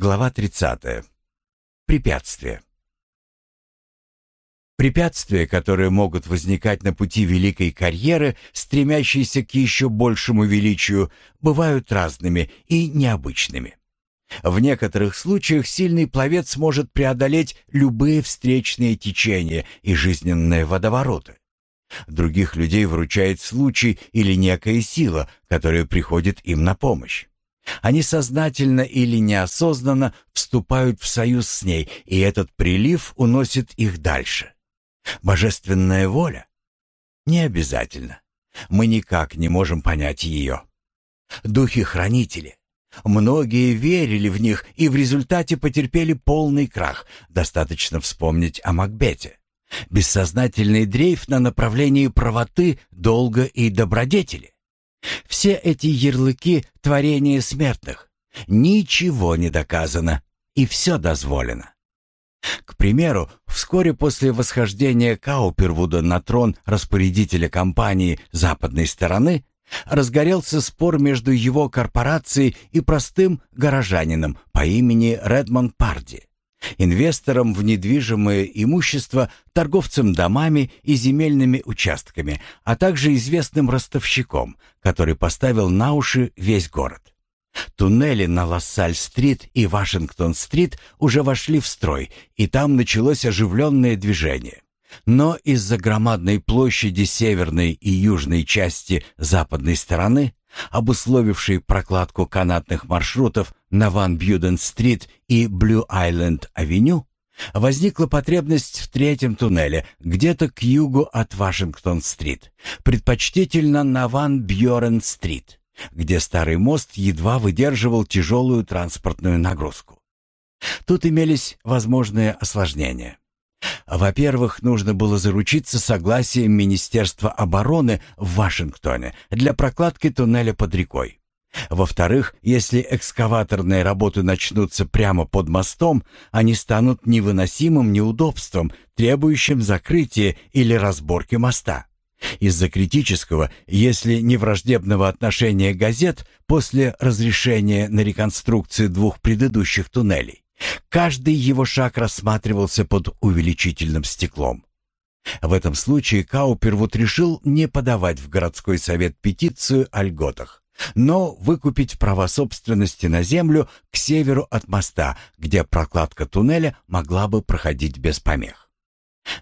Глава 30. Препятствия. Препятствия, которые могут возникать на пути великой карьеры, стремящейся к еще большему величию, бывают разными и необычными. В некоторых случаях сильный пловец может преодолеть любые встречные течения и жизненные водовороты. Других людей вручает случай или некая сила, которая приходит им на помощь. Они сознательно или неосознанно вступают в союз с ней, и этот прилив уносит их дальше. Божественная воля? Не обязательно. Мы никак не можем понять ее. Духи-хранители. Многие верили в них и в результате потерпели полный крах. Достаточно вспомнить о Макбете. Бессознательный дрейф на направлении правоты, долга и добродетели. Все эти ярлыки — творения смертных. Ничего не доказано, и все дозволено. К примеру, вскоре после восхождения Каупервуда на трон распорядителя компании западной стороны разгорелся спор между его корпорацией и простым горожанином по имени Редмонд Парди инвесторам в недвижимое имущество, торговцам домами и земельными участками, а также известным ростовщиком, который поставил на уши весь город. Туннели на Лассаль-стрит и Вашингтон-стрит уже вошли в строй, и там началось оживленное движение. Но из-за громадной площади северной и южной части западной стороны обусловивший прокладку канатных маршрутов на Ван Бьюден-стрит и Блю-Айленд-авеню, возникла потребность в третьем туннеле где-то к югу от Вашингтон-стрит, предпочтительно на Ван Бьорен-стрит, где старый мост едва выдерживал тяжелую транспортную нагрузку. Тут имелись возможные осложнения. Во-первых, нужно было заручиться согласием Министерства обороны в Вашингтоне для прокладки туннеля под рекой. Во-вторых, если экскаваторные работы начнутся прямо под мостом, они станут невыносимым неудобством, требующим закрытия или разборки моста. Из-за критического, если не враждебного отношения газет после разрешения на реконструкцию двух предыдущих туннелей, Каждый его шаг рассматривался под увеличительным стеклом. В этом случае Каупервуд решил не подавать в городской совет петицию о льготах, но выкупить права собственности на землю к северу от моста, где прокладка туннеля могла бы проходить без помех.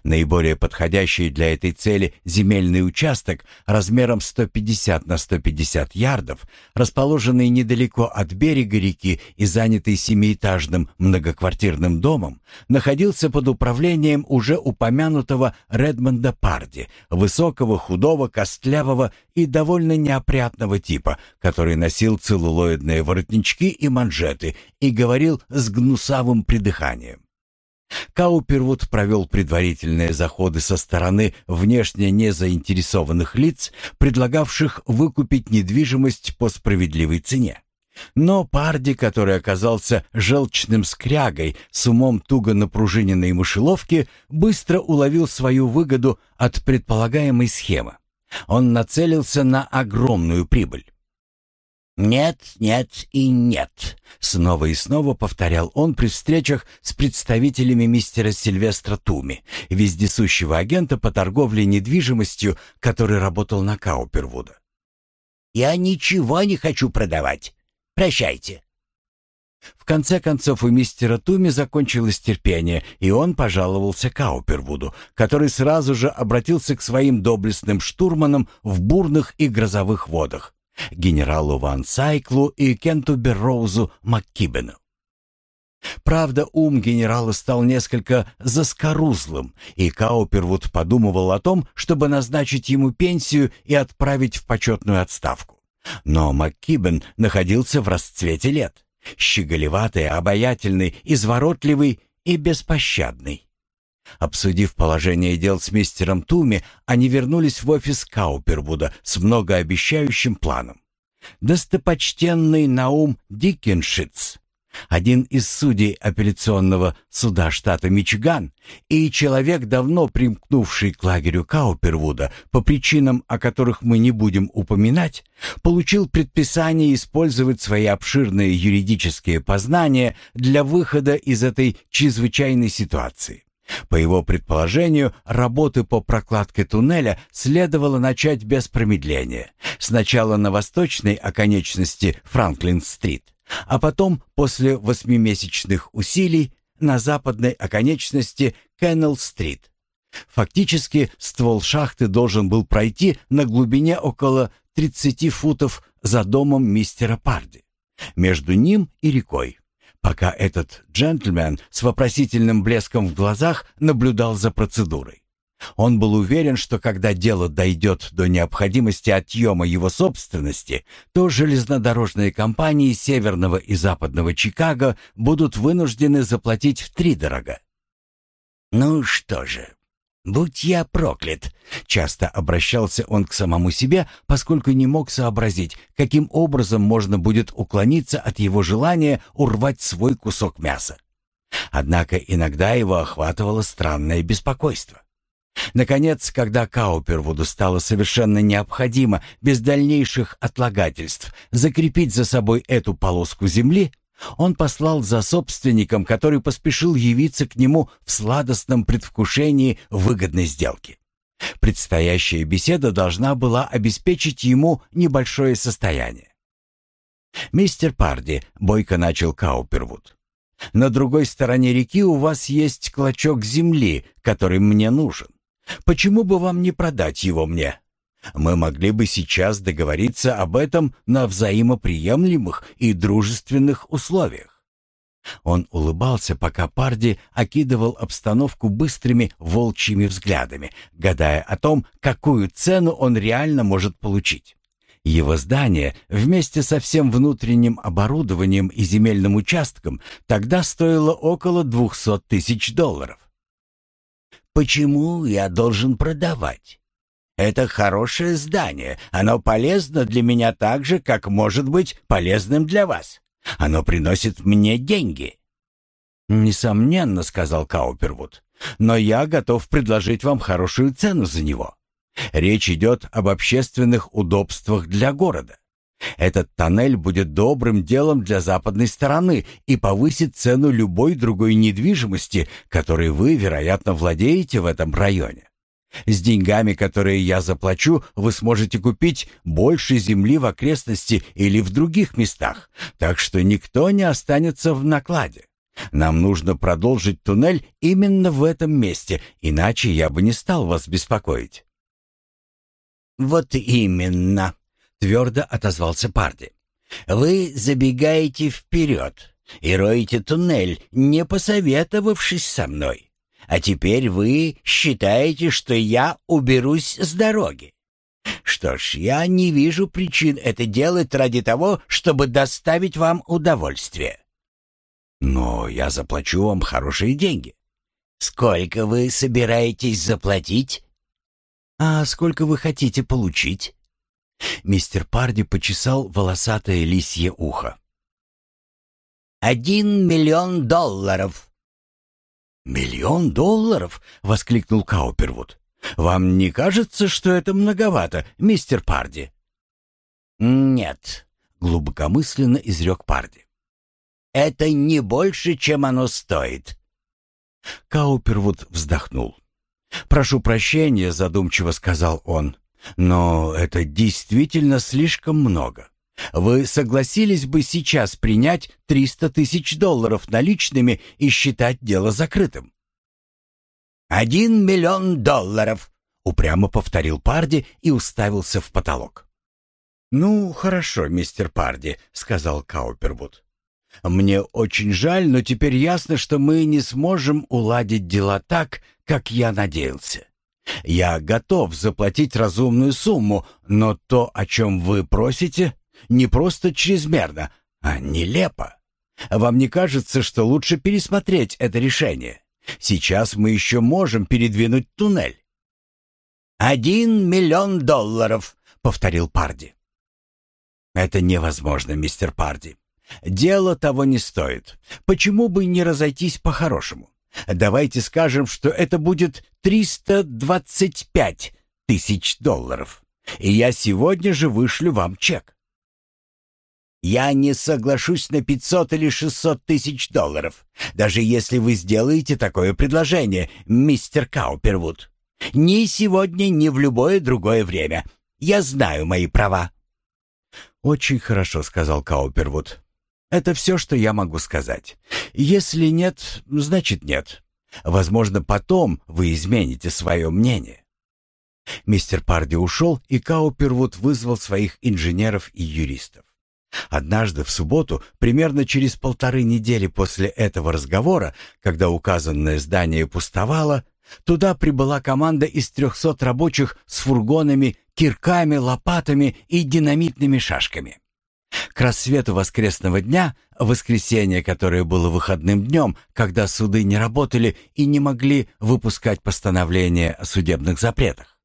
Наиболее подходящий для этой цели земельный участок размером 150 на 150 ярдов, расположенный недалеко от берега реки и занятый семиэтажным многоквартирным домом, находился под управлением уже упомянутого Редмонда Парди, высокого, худого, костлявого и довольно неопрятного типа, который носил целлулоидные воротнички и манжеты и говорил с гнусавым придыханием. Каупервуд провел предварительные заходы со стороны внешне незаинтересованных лиц, предлагавших выкупить недвижимость по справедливой цене. Но Парди, который оказался желчным скрягой с умом туго напружиненной мышеловки, быстро уловил свою выгоду от предполагаемой схемы. Он нацелился на огромную прибыль. «Нет, нет и нет», — снова и снова повторял он при встречах с представителями мистера Сильвестра Туми, вездесущего агента по торговле недвижимостью, который работал на Каупервуда. «Я ничего не хочу продавать. Прощайте». В конце концов у мистера Туми закончилось терпение, и он пожаловался Каупервуду, который сразу же обратился к своим доблестным штурманам в бурных и грозовых водах генералу Ван Сайклу и Кенту Берроузу МакКибену. Правда, ум генерала стал несколько заскорузлым, и Каупервуд подумывал о том, чтобы назначить ему пенсию и отправить в почетную отставку. Но МакКибен находился в расцвете лет, щеголеватый, обаятельный, изворотливый и беспощадный. Обсудив положение дел с мистером Туми, они вернулись в офис Каупервуда с многообещающим планом. Достопочтенный Наум Диккеншиц, один из судей апелляционного суда штата Мичиган и человек, давно примкнувший к лагерю Каупервуда по причинам, о которых мы не будем упоминать, получил предписание использовать свои обширные юридические познания для выхода из этой чрезвычайной ситуации. По его предположению, работы по прокладке туннеля следовало начать без промедления. Сначала на восточной оконечности Франклин-стрит, а потом, после восьмимесячных усилий, на западной оконечности Кеннелл-стрит. Фактически ствол шахты должен был пройти на глубине около 30 футов за домом мистера Парди, между ним и рекой, пока этот джентльмен с вопросительным блеском в глазах наблюдал за процедурой. Он был уверен, что когда дело дойдет до необходимости отъема его собственности, то железнодорожные компании Северного и Западного Чикаго будут вынуждены заплатить втридорога. «Ну что же, будь я проклят!» Часто обращался он к самому себе, поскольку не мог сообразить, каким образом можно будет уклониться от его желания урвать свой кусок мяса. Однако иногда его охватывало странное беспокойство. Наконец, когда Каупервуду стало совершенно необходимо без дальнейших отлагательств закрепить за собой эту полоску земли, он послал за собственником, который поспешил явиться к нему в сладостном предвкушении выгодной сделки. Предстоящая беседа должна была обеспечить ему небольшое состояние. «Мистер Парди», — бойко начал Каупервуд, — «на другой стороне реки у вас есть клочок земли, который мне нужен. Почему бы вам не продать его мне? Мы могли бы сейчас договориться об этом на взаимоприемлемых и дружественных условиях. Он улыбался, пока Парди окидывал обстановку быстрыми волчьими взглядами, гадая о том, какую цену он реально может получить. Его здание вместе со всем внутренним оборудованием и земельным участком тогда стоило около 200 тысяч долларов. Почему я должен продавать? Это хорошее здание. Оно полезно для меня так же, как может быть полезным для вас. Оно приносит мне деньги. Несомненно, сказал Каупервуд. Но я готов предложить вам хорошую цену за него. Речь идет об общественных удобствах для города. Этот тоннель будет добрым делом для западной стороны и повысит цену любой другой недвижимости, которой вы, вероятно, владеете в этом районе. С деньгами, которые я заплачу, вы сможете купить больше земли в окрестности или в других местах, так что никто не останется в накладе. Нам нужно продолжить туннель именно в этом месте, иначе я бы не стал вас беспокоить. Вот именно, Твердо отозвался Парди. «Вы забегаете вперед и роете туннель, не посоветовавшись со мной. А теперь вы считаете, что я уберусь с дороги. Что ж, я не вижу причин это делать ради того, чтобы доставить вам удовольствие. Но я заплачу вам хорошие деньги. Сколько вы собираетесь заплатить? А сколько вы хотите получить? Мистер Парди почесал волосатое лисье ухо. «Один миллион долларов!» «Миллион долларов?» — воскликнул Каупервуд. «Вам не кажется, что это многовато, мистер Парди?» «Нет», — глубокомысленно изрек Парди. «Это не больше, чем оно стоит». Каупервуд вздохнул. «Прошу прощения», — задумчиво сказал он. Но это действительно слишком много. Вы согласились бы сейчас принять 300 тысяч долларов наличными и считать дело закрытым? «Один миллион долларов», — упрямо повторил Парди и уставился в потолок. «Ну, хорошо, мистер Парди», — сказал Каупервуд. «Мне очень жаль, но теперь ясно, что мы не сможем уладить дела так, как я надеялся. Я готов заплатить разумную сумму, но то, о чем вы просите, не просто чрезмерно, а нелепо. Вам не кажется, что лучше пересмотреть это решение? Сейчас мы еще можем передвинуть туннель. «Один миллион долларов», — повторил Парди. «Это невозможно, мистер Парди. Дело того не стоит. Почему бы не разойтись по-хорошему? Давайте скажем, что это будет 325 тысяч долларов. И я сегодня же вышлю вам чек. Я не соглашусь на 500 или 600 тысяч долларов, даже если вы сделаете такое предложение, мистер Каупервуд. Ни сегодня, ни в любое другое время. Я знаю мои права. Очень хорошо, сказал Каупервуд. Это все, что я могу сказать. Если нет, значит нет. Возможно, потом вы измените свое мнение. Мистер Парди ушел, и Каупервуд вызвал своих инженеров и юристов. Однажды в субботу, примерно через полторы недели после этого разговора, когда указанное здание пустовало, туда прибыла команда из трехсот рабочих с фургонами, кирками, лопатами и динамитными шашками. К рассвету воскресного дня, воскресенье, которое было выходным днем, когда суды не работали и не могли выпускать постановления о судебных запретах,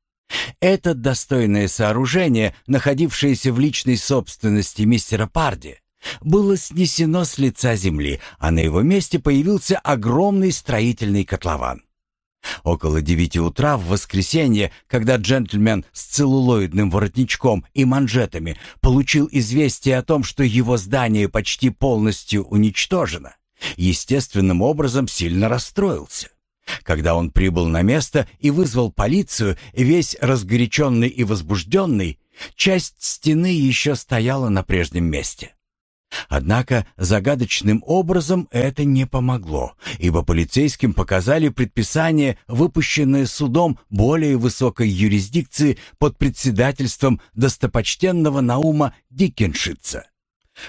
это достойное сооружение, находившееся в личной собственности мистера Парди, было снесено с лица земли, а на его месте появился огромный строительный котлован. Около девяти утра в воскресенье, когда джентльмен с целлулоидным воротничком и манжетами получил известие о том, что его здание почти полностью уничтожено, естественным образом сильно расстроился. Когда он прибыл на место и вызвал полицию, весь разгоряченный и возбужденный, часть стены еще стояла на прежнем месте. Однако загадочным образом это не помогло, ибо полицейским показали предписание, выпущенное судом более высокой юрисдикции под председательством достопочтенного Наума Диккеншица,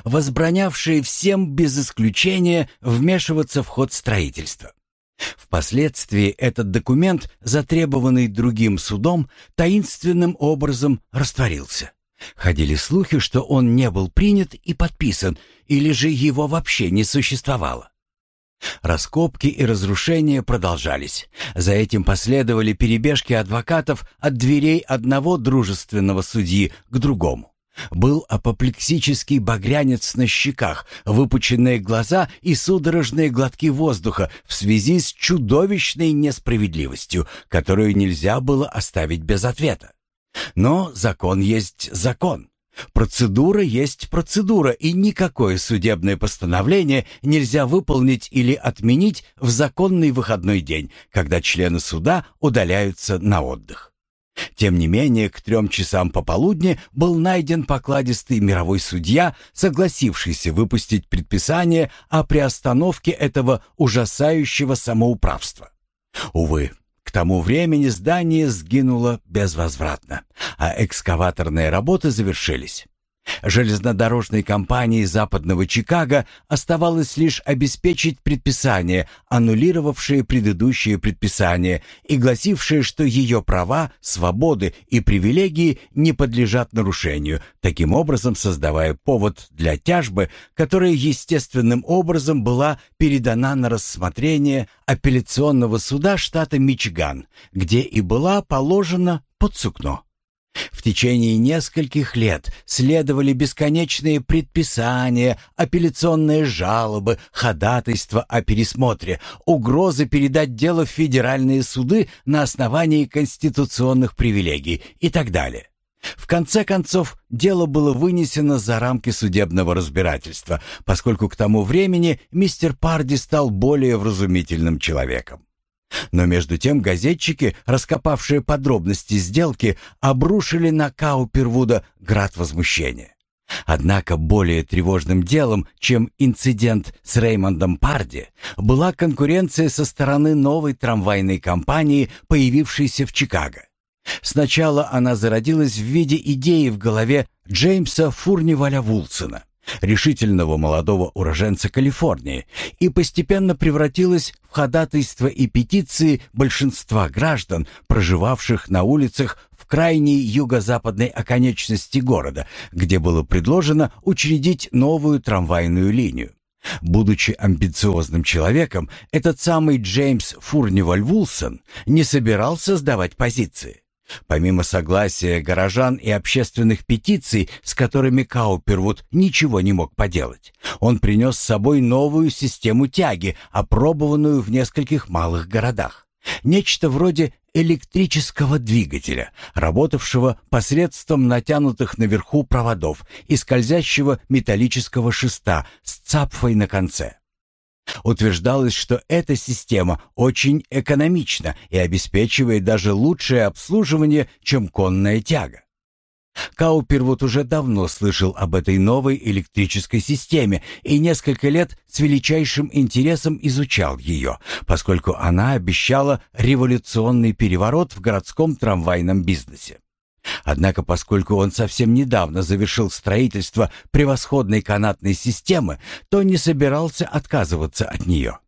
возбранявшее всем без исключения вмешиваться в ход строительства. Впоследствии этот документ, затребованный другим судом, таинственным образом растворился. Ходили слухи, что он не был принят и подписан, или же его вообще не существовало. Раскопки и разрушения продолжались. За этим последовали перебежки адвокатов от дверей одного дружественного судьи к другому. Был апоплексический багрянец на щеках, выпученные глаза и судорожные глотки воздуха в связи с чудовищной несправедливостью, которую нельзя было оставить без ответа. Но закон есть закон. Процедура есть процедура, и никакое судебное постановление нельзя выполнить или отменить в законный выходной день, когда члены суда удаляются на отдых. Тем не менее, к трем часам пополудни был найден покладистый мировой судья, согласившийся выпустить предписание о приостановке этого ужасающего самоуправства. Увы, к тому времени здание сгинуло безвозвратно, а экскаваторные работы завершились. Железнодорожной компании Западного Чикаго оставалось лишь обеспечить предписание, аннулировавшее предыдущее предписание и гласившее, что ее права, свободы и привилегии не подлежат нарушению, таким образом создавая повод для тяжбы, которая естественным образом была передана на рассмотрение апелляционного суда штата Мичиган, где и была положена под сукно. В течение нескольких лет следовали бесконечные предписания, апелляционные жалобы, ходатайства о пересмотре, угрозы передать дело в федеральные суды на основании конституционных привилегий и так далее. В конце концов, дело было вынесено за рамки судебного разбирательства, поскольку к тому времени мистер Парди стал более вразумительным человеком. Но между тем газетчики, раскопавшие подробности сделки, обрушили на Каупервуда град возмущения. Однако более тревожным делом, чем инцидент с Реймондом Парди, была конкуренция со стороны новой трамвайной компании, появившейся в Чикаго. Сначала она зародилась в виде идеи в голове Джеймса Фурниваля Вулсона решительного молодого уроженца Калифорнии, и постепенно превратилась в ходатайство и петиции большинства граждан, проживавших на улицах в крайней юго-западной оконечности города, где было предложено учредить новую трамвайную линию. Будучи амбициозным человеком, этот самый Джеймс Фурниваль Вулсон не собирался сдавать позиции. Помимо согласия горожан и общественных петиций, с которыми Каупервуд ничего не мог поделать, он принес с собой новую систему тяги, опробованную в нескольких малых городах. Нечто вроде электрического двигателя, работавшего посредством натянутых наверху проводов и скользящего металлического шеста с цапфой на конце. Утверждалось, что эта система очень экономична и обеспечивает даже лучшее обслуживание, чем конная тяга. Каупервуд уже давно слышал об этой новой электрической системе и несколько лет с величайшим интересом изучал ее, поскольку она обещала революционный переворот в городском трамвайном бизнесе. Однако, поскольку он совсем недавно завершил строительство превосходной канатной системы, то не собирался отказываться от нее.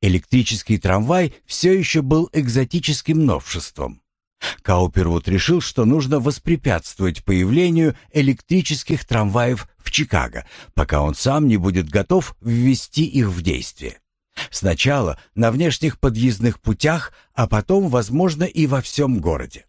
Электрический трамвай все еще был экзотическим новшеством. Каупервуд решил, что нужно воспрепятствовать появлению электрических трамваев в Чикаго, пока он сам не будет готов ввести их в действие. Сначала на внешних подъездных путях, а потом, возможно, и во всем городе.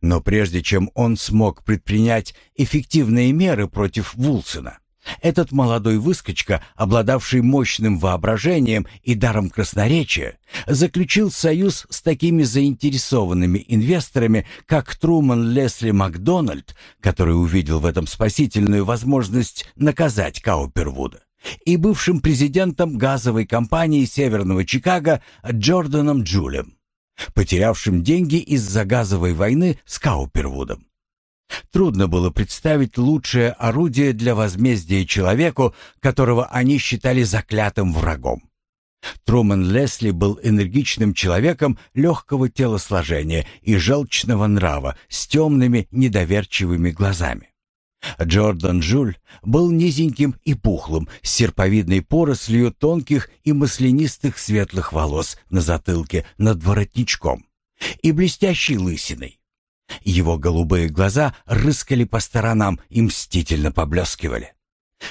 Но прежде чем он смог предпринять эффективные меры против Вулсона, этот молодой выскочка, обладавший мощным воображением и даром красноречия, заключил союз с такими заинтересованными инвесторами, как Труман Лесли Макдональд, который увидел в этом спасительную возможность наказать Каупервуда, и бывшим президентом газовой компании Северного Чикаго Джорданом Джулем потерявшим деньги из-за газовой войны с Каупервудом. Трудно было представить лучшее орудие для возмездия человеку, которого они считали заклятым врагом. Труман Лесли был энергичным человеком легкого телосложения и желчного нрава с темными недоверчивыми глазами. Джордан Жуль был низеньким и пухлым, с серповидной порослью тонких и маслянистых светлых волос на затылке над воротничком и блестящей лысиной. Его голубые глаза рыскали по сторонам и мстительно поблескивали.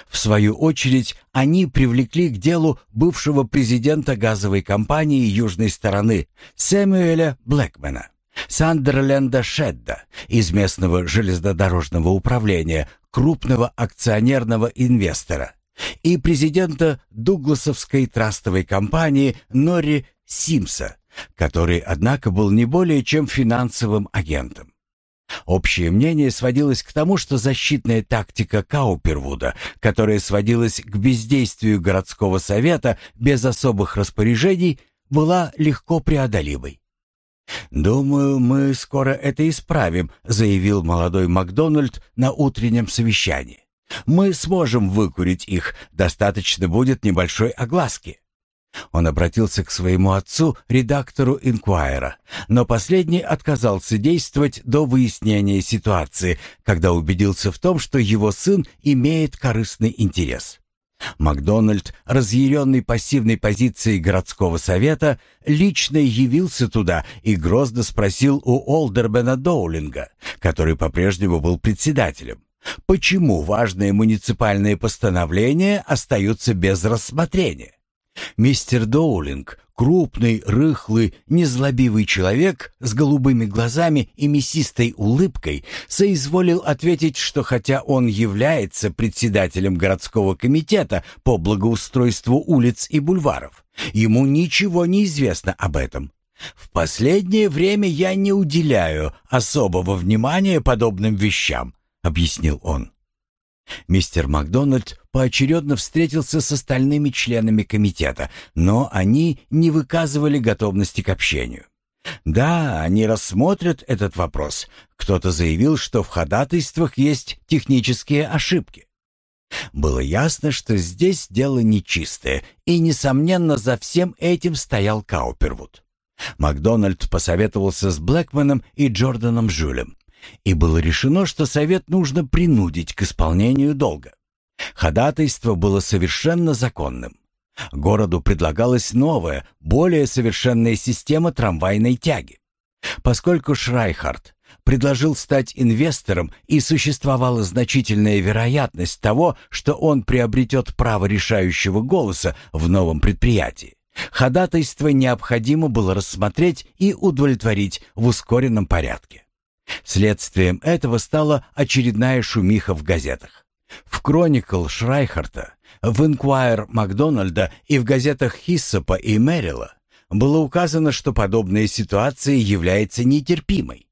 В свою очередь, они привлекли к делу бывшего президента газовой компании южной стороны Сэмюэля Блэкмена. Сандерленда Шедда из местного железнодорожного управления, крупного акционерного инвестора, и президента Дугласовской трастовой компании Нори Симса, который, однако, был не более чем финансовым агентом. Общее мнение сводилось к тому, что защитная тактика Каупервуда, которая сводилась к бездействию городского совета без особых распоряжений, была легко преодолимой. «Думаю, мы скоро это исправим», — заявил молодой Макдональд на утреннем совещании. «Мы сможем выкурить их, достаточно будет небольшой огласки». Он обратился к своему отцу, редактору «Инкуайра», но последний отказался действовать до выяснения ситуации, когда убедился в том, что его сын имеет корыстный интерес. Макдональд, разъяренный пассивной позицией городского совета, лично явился туда и грозно спросил у Олдербена Доулинга, который по-прежнему был председателем, почему важные муниципальные постановления остаются без рассмотрения. Мистер Доулинг, крупный, рыхлый, незлобивый человек с голубыми глазами и мясистой улыбкой, соизволил ответить, что хотя он является председателем городского комитета по благоустройству улиц и бульваров, ему ничего не известно об этом. В последнее время я не уделяю особого внимания подобным вещам, объяснил он. Мистер Макдональд поочередно встретился с остальными членами комитета, но они не выказывали готовности к общению. Да, они рассмотрят этот вопрос. Кто-то заявил, что в ходатайствах есть технические ошибки. Было ясно, что здесь дело нечистое, и, несомненно, за всем этим стоял Каупервуд. Макдональд посоветовался с Блэкманом и Джорданом Жюлем и было решено, что совет нужно принудить к исполнению долга. Ходатайство было совершенно законным. Городу предлагалась новая, более совершенная система трамвайной тяги. Поскольку Шрайхард предложил стать инвестором и существовала значительная вероятность того, что он приобретет право решающего голоса в новом предприятии, ходатайство необходимо было рассмотреть и удовлетворить в ускоренном порядке. Следствием этого стала очередная шумиха в газетах. В «Кроникл» Шрайхарта, в «Инквайр» Макдональда и в газетах Хиссопа и Мэрила было указано, что подобная ситуация является нетерпимой.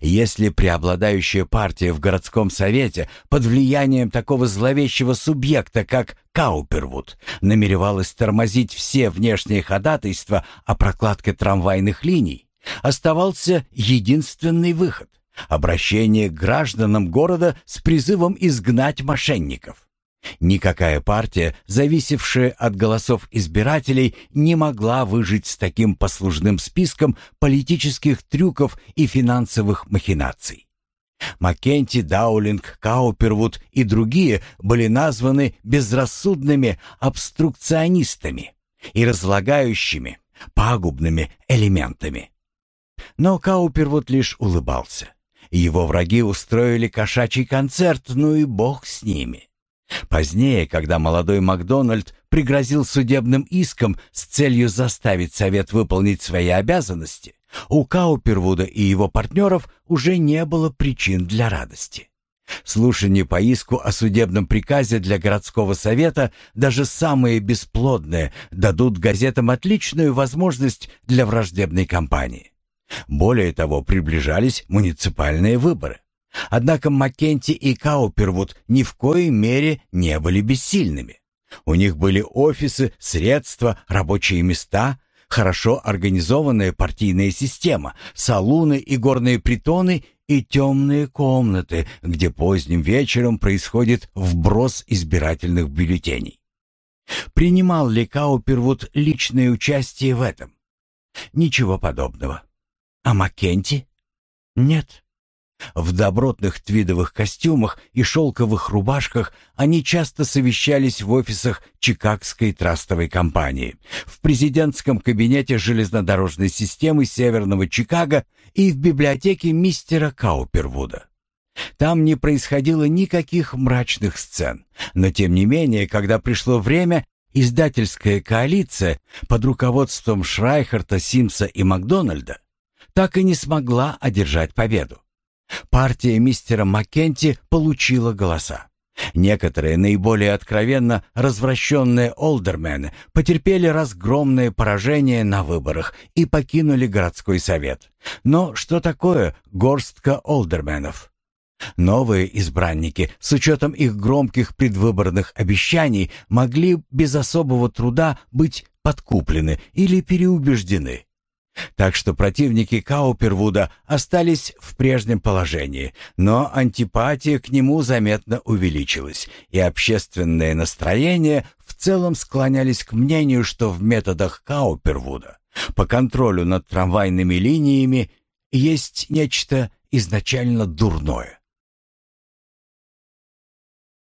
Если преобладающая партия в городском совете под влиянием такого зловещего субъекта, как Каупервуд, намеревалась тормозить все внешние ходатайства о прокладке трамвайных линий, оставался единственный выход — обращение к гражданам города с призывом изгнать мошенников. Никакая партия, зависевшая от голосов избирателей, не могла выжить с таким послужным списком политических трюков и финансовых махинаций. Маккенти, Даулинг, Каупервуд и другие были названы безрассудными обструкционистами и разлагающими, пагубными элементами. Но Каупервуд лишь улыбался. Его враги устроили кошачий концерт, ну и бог с ними. Позднее, когда молодой Макдональд пригрозил судебным иском с целью заставить Совет выполнить свои обязанности, у Каупервуда и его партнеров уже не было причин для радости. Слушание по иску о судебном приказе для городского совета, даже самые бесплодные, дадут газетам отличную возможность для враждебной кампании. Более того, приближались муниципальные выборы. Однако Маккенти и Каупервуд ни в коей мере не были бессильными. У них были офисы, средства, рабочие места, хорошо организованная партийная система, салуны и горные притоны и темные комнаты, где поздним вечером происходит вброс избирательных бюллетеней. Принимал ли Каупервуд личное участие в этом? Ничего подобного. А Маккенти? Нет. В добротных твидовых костюмах и шелковых рубашках они часто совещались в офисах Чикагской трастовой компании, в президентском кабинете железнодорожной системы Северного Чикаго и в библиотеке мистера Каупервуда. Там не происходило никаких мрачных сцен, но тем не менее, когда пришло время, издательская коалиция под руководством Шрайхарта, Симса и Макдональда так и не смогла одержать победу. Партия мистера Маккенти получила голоса. Некоторые наиболее откровенно развращенные олдермены потерпели разгромное поражение на выборах и покинули городской совет. Но что такое горстка олдерменов? Новые избранники, с учетом их громких предвыборных обещаний, могли без особого труда быть подкуплены или переубеждены. Так что противники Каупервуда остались в прежнем положении, но антипатия к нему заметно увеличилась, и общественное настроение в целом склонялись к мнению, что в методах Каупервуда по контролю над трамвайными линиями есть нечто изначально дурное.